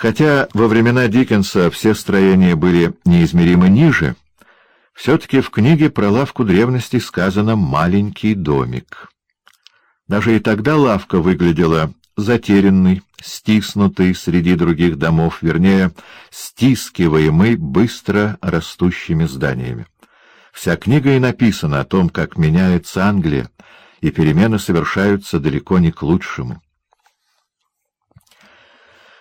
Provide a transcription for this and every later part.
Хотя во времена Диккенса все строения были неизмеримо ниже, все-таки в книге про лавку древностей сказано «маленький домик». Даже и тогда лавка выглядела затерянной, стиснутой среди других домов, вернее, стискиваемой быстро растущими зданиями. Вся книга и написана о том, как меняется Англия, и перемены совершаются далеко не к лучшему.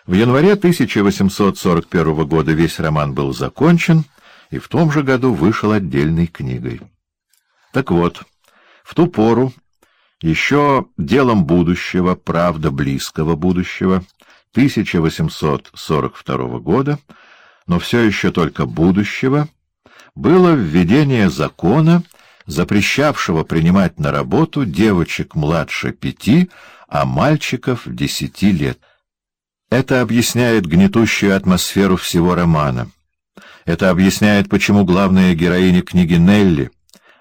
В январе 1841 года весь роман был закончен, и в том же году вышел отдельной книгой. Так вот, в ту пору еще делом будущего, правда близкого будущего, 1842 года, но все еще только будущего, было введение закона, запрещавшего принимать на работу девочек младше пяти, а мальчиков десяти лет. Это объясняет гнетущую атмосферу всего романа. Это объясняет, почему главная героиня книги Нелли,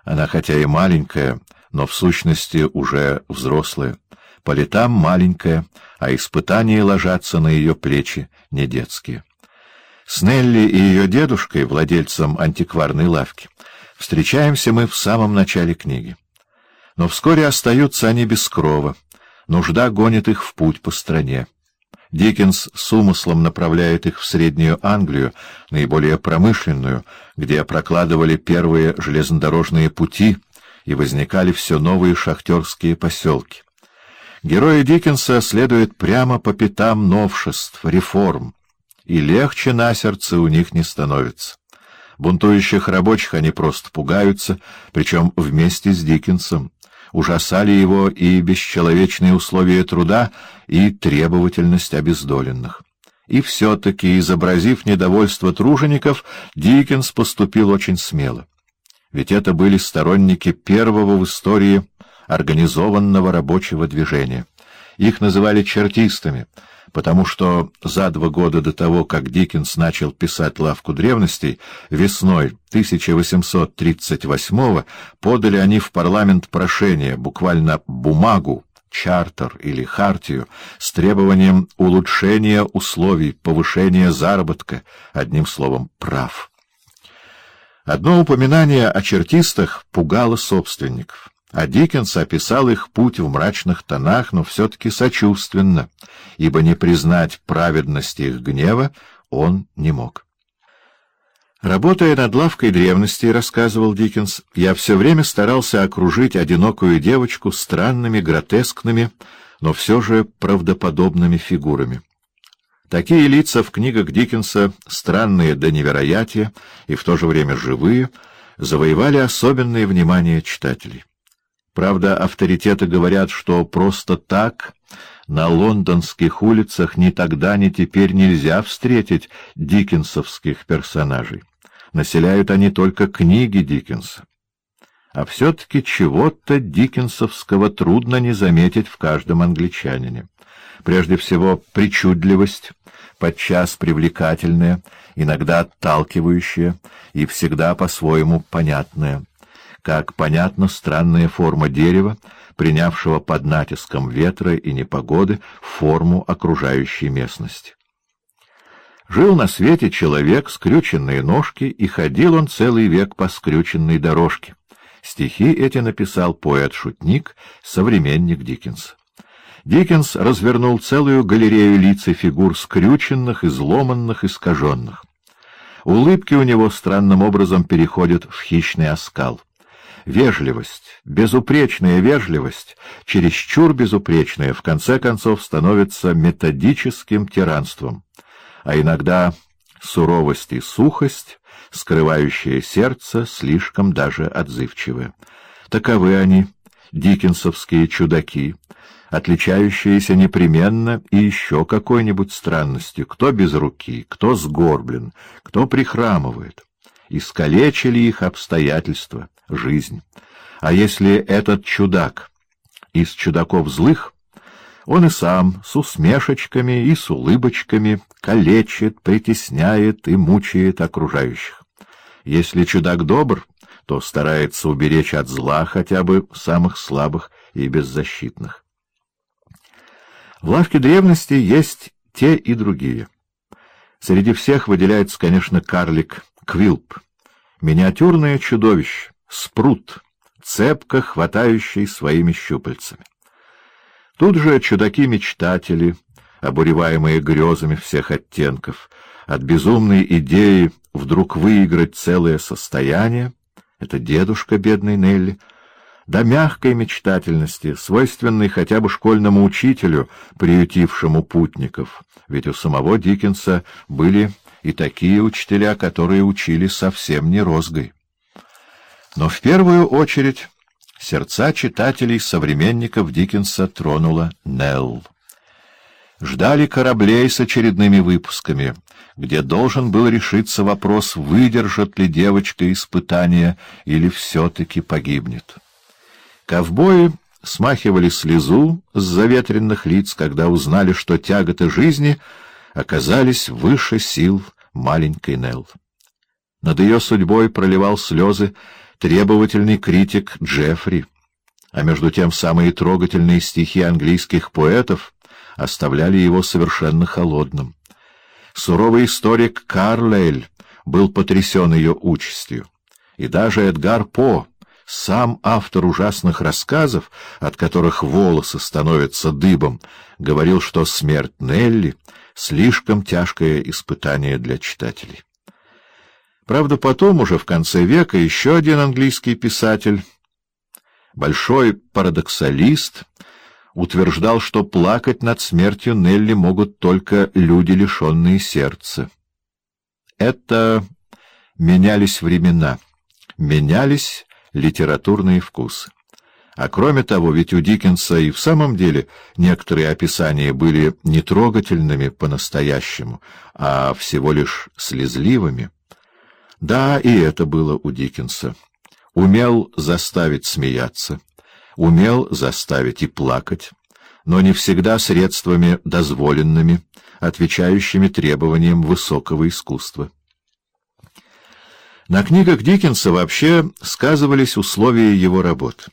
она хотя и маленькая, но в сущности уже взрослая, по летам маленькая, а испытания ложатся на ее плечи не детские. С Нелли и ее дедушкой, владельцем антикварной лавки, встречаемся мы в самом начале книги. Но вскоре остаются они без крова, нужда гонит их в путь по стране. Диккенс с умыслом направляет их в Среднюю Англию, наиболее промышленную, где прокладывали первые железнодорожные пути и возникали все новые шахтерские поселки. Герои Диккенса следуют прямо по пятам новшеств, реформ, и легче на сердце у них не становится. Бунтующих рабочих они просто пугаются, причем вместе с Диккенсом ужасали его и бесчеловечные условия труда, и требовательность обездоленных. И все-таки, изобразив недовольство тружеников, Диккенс поступил очень смело. Ведь это были сторонники первого в истории организованного рабочего движения. Их называли чертистами — потому что за два года до того, как Диккенс начал писать «Лавку древностей», весной 1838 подали они в парламент прошение, буквально бумагу, чартер или хартию, с требованием улучшения условий, повышения заработка, одним словом, прав. Одно упоминание о чертистах пугало собственников. А Диккенс описал их путь в мрачных тонах, но все-таки сочувственно, ибо не признать праведности их гнева он не мог. Работая над лавкой древностей, рассказывал Диккенс, я все время старался окружить одинокую девочку странными, гротескными, но все же правдоподобными фигурами. Такие лица в книгах Диккенса, странные до невероятия и в то же время живые, завоевали особенное внимание читателей. Правда, авторитеты говорят, что просто так на лондонских улицах ни тогда, ни теперь нельзя встретить диккенсовских персонажей. Населяют они только книги Диккенса. А все-таки чего-то диккенсовского трудно не заметить в каждом англичанине. Прежде всего, причудливость, подчас привлекательная, иногда отталкивающая и всегда по-своему понятная как понятна странная форма дерева, принявшего под натиском ветра и непогоды форму окружающей местности. Жил на свете человек, скрюченные ножки, и ходил он целый век по скрюченной дорожке. Стихи эти написал поэт-шутник, современник Диккенса. Диккенс развернул целую галерею лиц и фигур скрюченных, изломанных, искаженных. Улыбки у него странным образом переходят в хищный оскал. Вежливость, безупречная вежливость, чересчур безупречная, в конце концов становится методическим тиранством, а иногда суровость и сухость, скрывающие сердце, слишком даже отзывчивые. Таковы они, диккенсовские чудаки, отличающиеся непременно и еще какой-нибудь странностью, кто без руки, кто сгорблен, кто прихрамывает. Искалечили их обстоятельства, жизнь. А если этот чудак из чудаков злых, он и сам с усмешечками и с улыбочками калечит, притесняет и мучает окружающих. Если чудак добр, то старается уберечь от зла хотя бы самых слабых и беззащитных. В лавке древности есть те и другие. Среди всех выделяется, конечно, карлик Квилп. Миниатюрное чудовище, спрут, цепко хватающий своими щупальцами. Тут же чудаки-мечтатели, обуреваемые грезами всех оттенков, от безумной идеи вдруг выиграть целое состояние, это дедушка бедной Нелли, до мягкой мечтательности, свойственной хотя бы школьному учителю, приютившему путников, ведь у самого Диккенса были и такие учителя, которые учили совсем не розгой. Но в первую очередь сердца читателей-современников Диккенса тронула Нелл. Ждали кораблей с очередными выпусками, где должен был решиться вопрос, выдержит ли девочка испытания или все-таки погибнет. Ковбои смахивали слезу с заветренных лиц, когда узнали, что тяготы жизни оказались выше сил маленькой Нелл. Над ее судьбой проливал слезы требовательный критик Джеффри, а между тем самые трогательные стихи английских поэтов оставляли его совершенно холодным. Суровый историк Карлейль был потрясен ее участью, и даже Эдгар По, сам автор ужасных рассказов, от которых волосы становятся дыбом, говорил, что смерть Нелли — слишком тяжкое испытание для читателей. Правда, потом, уже в конце века, еще один английский писатель, большой парадоксалист, утверждал, что плакать над смертью Нелли могут только люди, лишенные сердца. Это менялись времена, менялись литературные вкусы. А кроме того, ведь у Диккенса и в самом деле некоторые описания были не трогательными по-настоящему, а всего лишь слезливыми. Да, и это было у Диккенса. Умел заставить смеяться, умел заставить и плакать, но не всегда средствами дозволенными, отвечающими требованиям высокого искусства. На книгах Диккенса вообще сказывались условия его работ.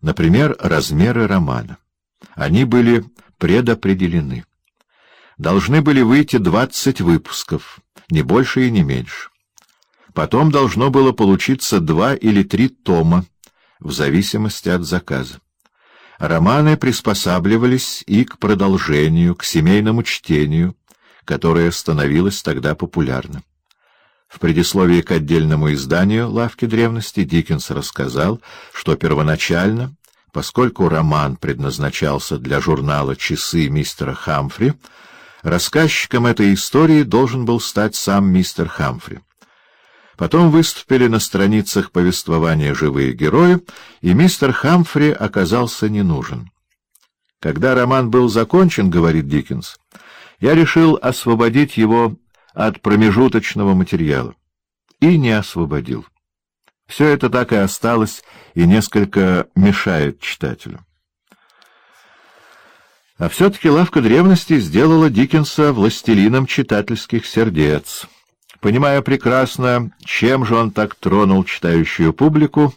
Например, размеры романа. Они были предопределены. Должны были выйти двадцать выпусков, не больше и не меньше. Потом должно было получиться два или три тома, в зависимости от заказа. Романы приспосабливались и к продолжению, к семейному чтению, которое становилось тогда популярным. В предисловии к отдельному изданию «Лавки древности» Диккенс рассказал, что первоначально, поскольку роман предназначался для журнала «Часы мистера Хамфри», рассказчиком этой истории должен был стать сам мистер Хамфри. Потом выступили на страницах повествования живые герои, и мистер Хамфри оказался не нужен. Когда роман был закончен, говорит Диккенс, я решил освободить его от промежуточного материала. И не освободил. Все это так и осталось и несколько мешает читателю. А все-таки лавка древности сделала Диккенса властелином читательских сердец. Понимая прекрасно, чем же он так тронул читающую публику,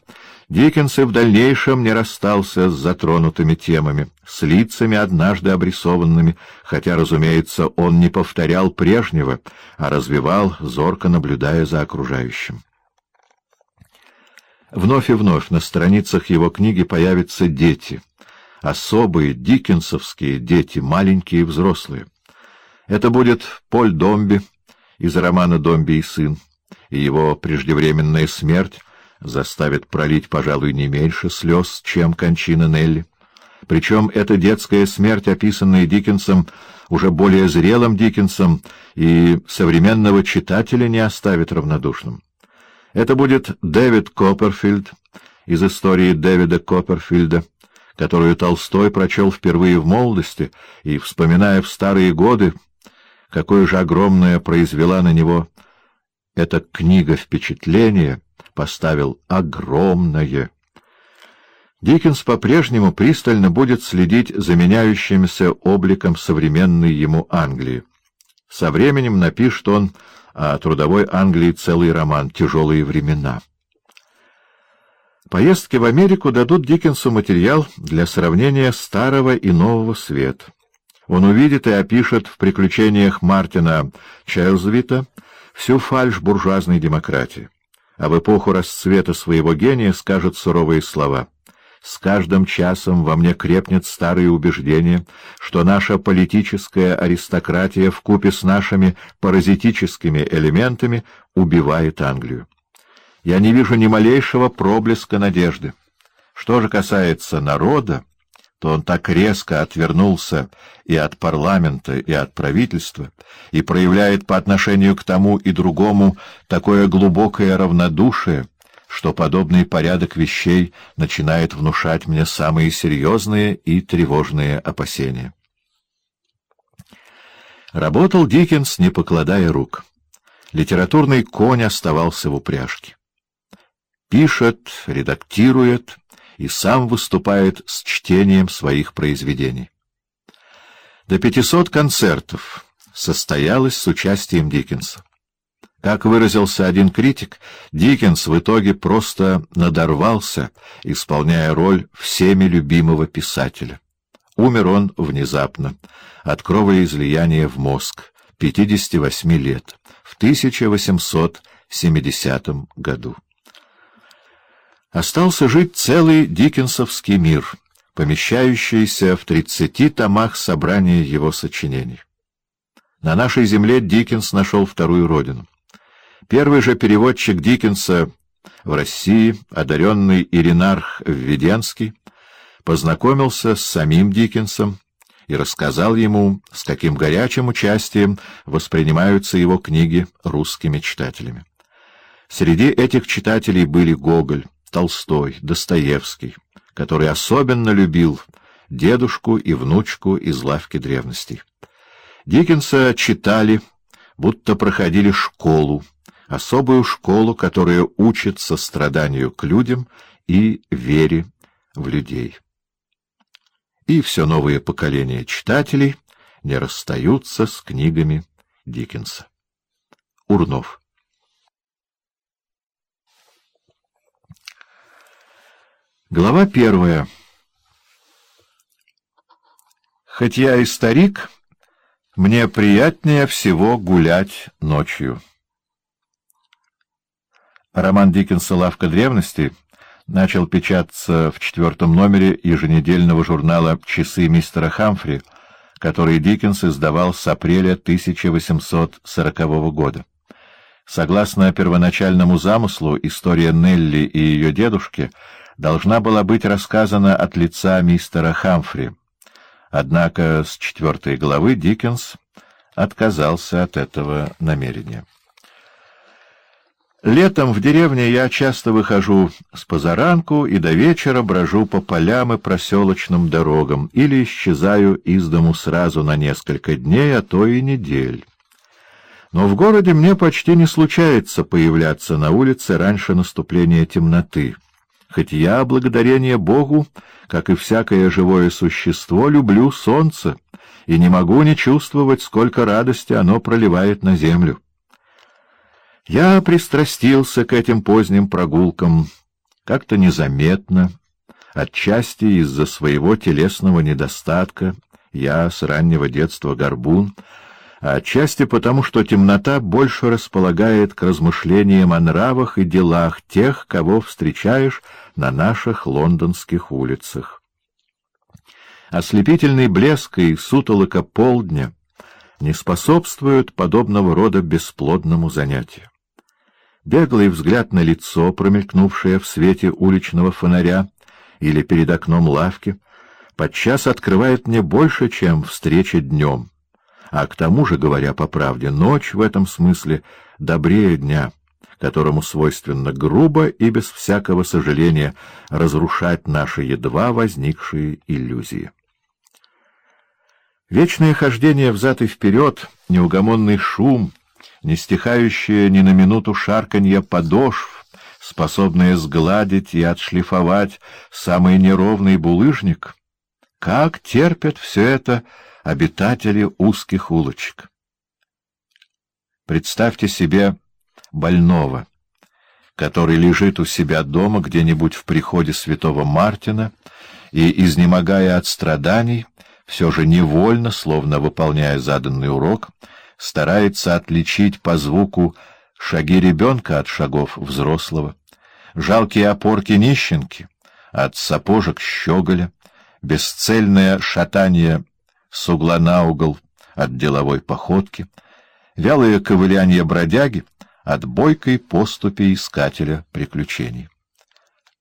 Диккенс и в дальнейшем не расстался с затронутыми темами, с лицами, однажды обрисованными, хотя, разумеется, он не повторял прежнего, а развивал, зорко наблюдая за окружающим. Вновь и вновь на страницах его книги появятся дети, особые диккенсовские дети, маленькие и взрослые. Это будет Поль Домби, из романа «Домби и сын», и его преждевременная смерть заставит пролить, пожалуй, не меньше слез, чем кончина Нелли. Причем эта детская смерть, описанная Диккенсом, уже более зрелым Диккенсом, и современного читателя не оставит равнодушным. Это будет Дэвид Копперфильд из истории Дэвида Копперфильда, которую Толстой прочел впервые в молодости и, вспоминая в старые годы, какое же огромное произвела на него эта книга впечатление, поставил огромное. Диккенс по-прежнему пристально будет следить за меняющимся обликом современной ему Англии. Со временем напишет он о трудовой Англии целый роман «Тяжелые времена». Поездки в Америку дадут Диккенсу материал для сравнения старого и нового света. Он увидит и опишет в «Приключениях Мартина Чайлзвита» всю фальшь буржуазной демократии, а в эпоху расцвета своего гения скажет суровые слова — с каждым часом во мне крепнет старое убеждение, что наша политическая аристократия вкупе с нашими паразитическими элементами убивает Англию. Я не вижу ни малейшего проблеска надежды. Что же касается народа, то он так резко отвернулся и от парламента, и от правительства, и проявляет по отношению к тому и другому такое глубокое равнодушие, что подобный порядок вещей начинает внушать мне самые серьезные и тревожные опасения. Работал Диккенс, не покладая рук. Литературный конь оставался в упряжке. Пишет, редактирует и сам выступает с чтением своих произведений. До пятисот концертов состоялось с участием Диккенса. Как выразился один критик, Диккенс в итоге просто надорвался, исполняя роль всеми любимого писателя. Умер он внезапно, от кровоизлияния в мозг, 58 лет, в 1870 году. Остался жить целый диккенсовский мир, помещающийся в 30 томах собрания его сочинений. На нашей земле Диккенс нашел вторую родину. Первый же переводчик Диккенса в России, одаренный Иринарх Введенский, познакомился с самим Диккенсом и рассказал ему, с каким горячим участием воспринимаются его книги русскими читателями. Среди этих читателей были Гоголь, Толстой, Достоевский, который особенно любил дедушку и внучку из лавки древностей. Диккенса читали, будто проходили школу, особую школу, которая учит состраданию к людям и вере в людей. И все новые поколения читателей не расстаются с книгами Диккенса. Урнов Глава первая Хоть я и старик, мне приятнее всего гулять ночью. Роман Диккенса «Лавка древности» начал печататься в четвертом номере еженедельного журнала «Часы мистера Хамфри», который Диккенс издавал с апреля 1840 года. Согласно первоначальному замыслу, история Нелли и ее дедушки должна была быть рассказана от лица мистера Хамфри. Однако с четвертой главы Диккенс отказался от этого намерения. Летом в деревне я часто выхожу с позаранку и до вечера брожу по полям и проселочным дорогам или исчезаю из дому сразу на несколько дней, а то и недель. Но в городе мне почти не случается появляться на улице раньше наступления темноты, хоть я, благодарение Богу, как и всякое живое существо, люблю солнце и не могу не чувствовать, сколько радости оно проливает на землю. Я пристрастился к этим поздним прогулкам как-то незаметно, отчасти из-за своего телесного недостатка, я с раннего детства горбун, а отчасти потому, что темнота больше располагает к размышлениям о нравах и делах тех, кого встречаешь на наших лондонских улицах. Ослепительный блеск и сутолока полдня не способствуют подобного рода бесплодному занятию. Беглый взгляд на лицо, промелькнувшее в свете уличного фонаря или перед окном лавки, подчас открывает мне больше, чем встреча днем. А к тому же, говоря по правде, ночь в этом смысле добрее дня, которому свойственно грубо и без всякого сожаления разрушать наши едва возникшие иллюзии. Вечное хождение взад и вперед, неугомонный шум — не стихающее ни на минуту шарканье подошв, способное сгладить и отшлифовать самый неровный булыжник, как терпят все это обитатели узких улочек. Представьте себе больного, который лежит у себя дома где-нибудь в приходе святого Мартина и, изнемогая от страданий, все же невольно, словно выполняя заданный урок, старается отличить по звуку шаги ребенка от шагов взрослого, жалкие опорки нищенки от сапожек щеголя, бесцельное шатание с угла на угол от деловой походки, вялое ковыляние бродяги от бойкой поступи искателя приключений.